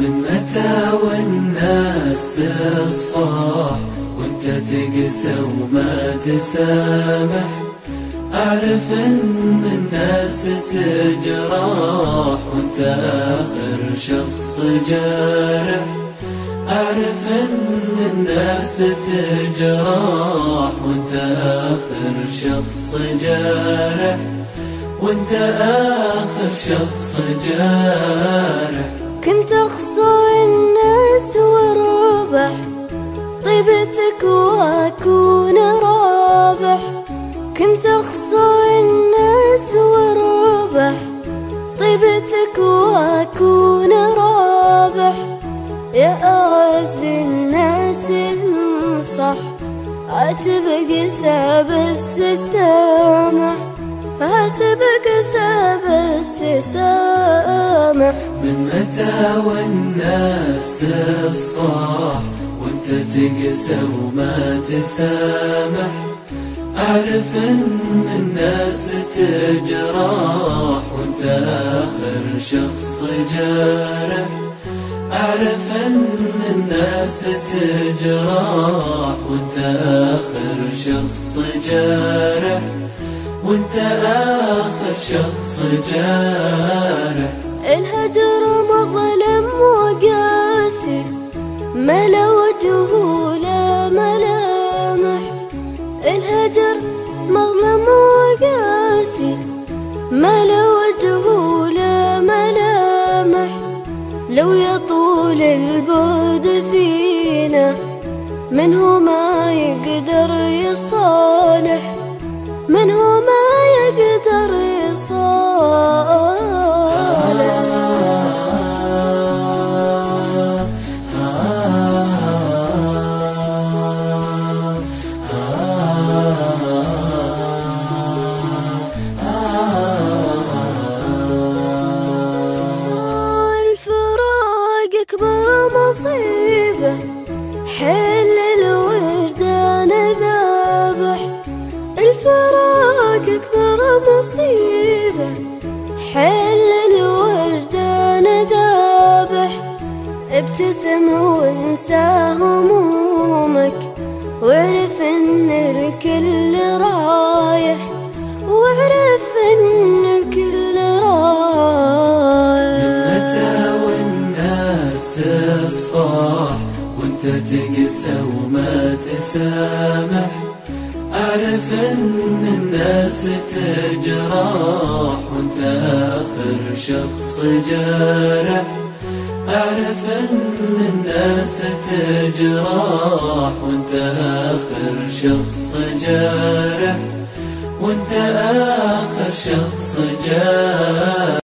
من متى والناس تصفح وانت تقسى وما تسامح. أعرف إن الناس تجرح وانت آخر شخص جارح. أعرف إن الناس تجرح وانت آخر شخص جارح. وانت آخر شخص جارح. كنت أخسر الناس والربح طيبتك وأكون رابح. يا أعز الناس انصح عاتبك بس سامح. عاتبك بس سامح. من متى والناس تصفح وأنت تقسى وما تسامح؟ أعرف أن الناس تجرح وأنت آخر شخص جارح. أعرف أن الناس تجرح وأنت آخر شخص جارح. وأنت آخر شخص جارح. الهجر مظلم وقاسي ملا وجهه الهجر مظلم وقاسي ملا وجهه لا ملامح. لو يطول البعد فينا منه ما يقدر يصالح حل الوجدان ذابح. الفراق أكبر مصيبة. حل الوجدان ذابح. ابتسم وانسى همومك. واعرف إن الكل رايح. واعرف إن الكل متى رايح والناس تصفح؟ وانت تقسى وما تسامح. أعرف أن الناس تجرح وانت آخر شخص جارح. أعرف أن الناس تجرح وانت آخر شخص جارح. وانت آخر شخص جارح.